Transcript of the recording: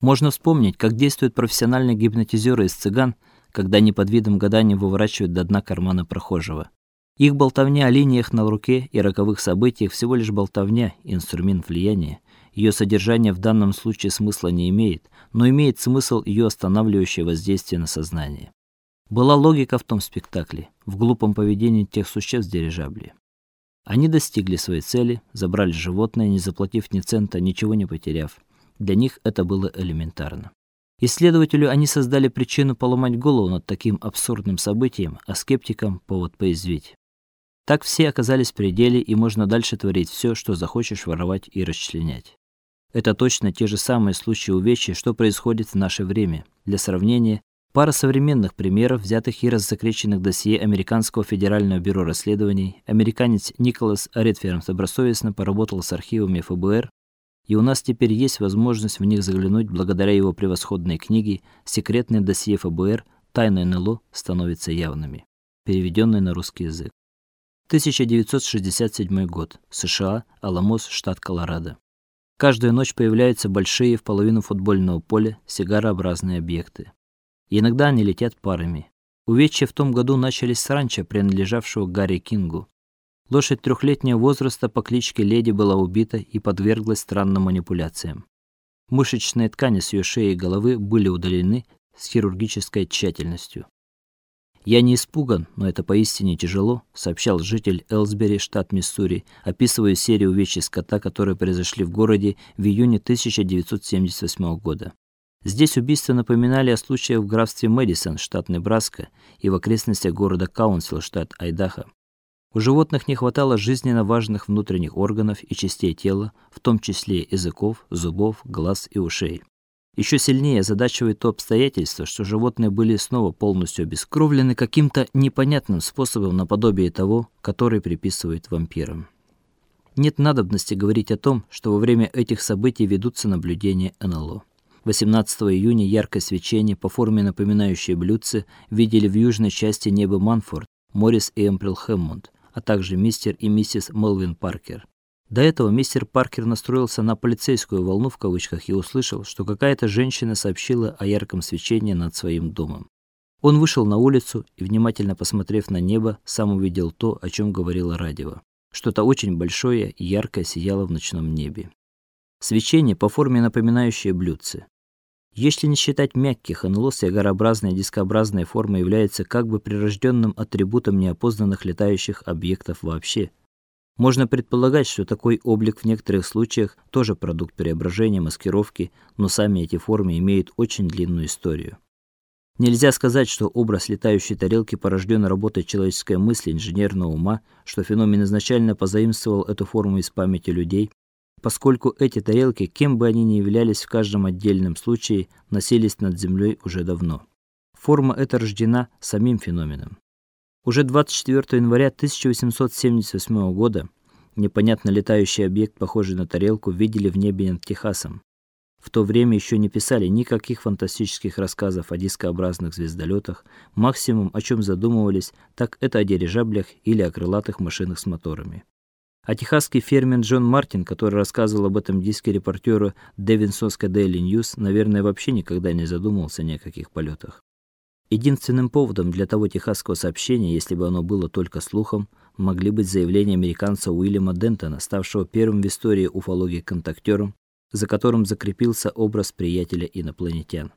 Можно вспомнить, как действуют профессиональные гипнотизеры из цыган, когда они под видом гадания выворачивают до дна кармана прохожего. Их болтовня о линиях на руке и роковых событиях всего лишь болтовня, инструмент влияния. Ее содержание в данном случае смысла не имеет, но имеет смысл ее останавливающее воздействие на сознание. Была логика в том спектакле, в глупом поведении тех существ дирижабли. Они достигли своей цели, забрали животное, не заплатив ни цента, ничего не потеряв. Для них это было элементарно. Исследователю они создали причину поломать голову над таким абсурдным событием, а скептикам повод поязвить. Так все оказались в пределе, и можно дальше творить все, что захочешь воровать и расчленять. Это точно те же самые случаи увечья, что происходит в наше время. Для сравнения, пара современных примеров, взятых из рассекреченных досье Американского федерального бюро расследований. Американец Николас Редферн добросовестно поработал с архивами ФБР и у нас теперь есть возможность в них заглянуть благодаря его превосходной книге Секретное досье ФБР. Тайны НЛО становятся явными, переведенной на русский язык. 1967 год. США, Аламос, штат Колорадо. Каждую ночь появляются большие в половину футбольного поля сигарообразные объекты. Иногда они летят парами. Увечья в том году начались с ранчо, принадлежавшего Гарри Кингу. Лошадь трехлетнего возраста по кличке Леди была убита и подверглась странным манипуляциям. Мышечные ткани с ее шеи и головы были удалены с хирургической тщательностью. Я не испуган, но это поистине тяжело, сообщал житель Элсбери, штат Миссури, описывая серию увечий скота, которые произошли в городе в июне 1978 года. Здесь убийства напоминали о случаях в графстве Мэдисон, штат Небраска, и в окрестностях города Каунсил, штат Айдахо. У животных не хватало жизненно важных внутренних органов и частей тела, в том числе языков, зубов, глаз и ушей. Еще сильнее озадачивает то обстоятельство, что животные были снова полностью обескровлены каким-то непонятным способом наподобие того, который приписывают вампирам. Нет надобности говорить о том, что во время этих событий ведутся наблюдения НЛО. 18 июня яркое свечение по форме напоминающее блюдце видели в южной части неба Манфорд, Моррис и Эмприл Хэммонд, а также мистер и миссис Мелвин Паркер. До этого мистер Паркер настроился на полицейскую волну в кавычках и услышал, что какая-то женщина сообщила о ярком свечении над своим домом. Он вышел на улицу и внимательно посмотрев на небо, сам увидел то, о чем говорило радио. Что-то очень большое и яркое сияло в ночном небе. Свечение по форме напоминающее блюдце. Если не считать мягких, НЛО с ягарообразной дискообразной формой является как бы прирожденным атрибутом неопознанных летающих объектов вообще. Можно предполагать, что такой облик в некоторых случаях тоже продукт преображения, маскировки, но сами эти формы имеют очень длинную историю. Нельзя сказать, что образ летающей тарелки порожден работой человеческой мысли, инженерного ума, что феномен изначально позаимствовал эту форму из памяти людей, поскольку эти тарелки, кем бы они ни являлись в каждом отдельном случае, носились над землей уже давно. Форма эта рождена самим феноменом. Уже 24 января 1878 года непонятно летающий объект, похожий на тарелку, видели в небе над Техасом. В то время еще не писали никаких фантастических рассказов о дискообразных звездолетах, максимум, о чем задумывались, так это о дирижаблях или о крылатых машинах с моторами. А техасский фермер Джон Мартин, который рассказывал об этом диске репортеру Дэвинсонской Daily News, наверное, вообще никогда не задумывался ни о каких полетах. Единственным поводом для того техасского сообщения, если бы оно было только слухом, могли быть заявления американца Уильяма Дентона, ставшего первым в истории уфологии контактером, за которым закрепился образ приятеля инопланетян.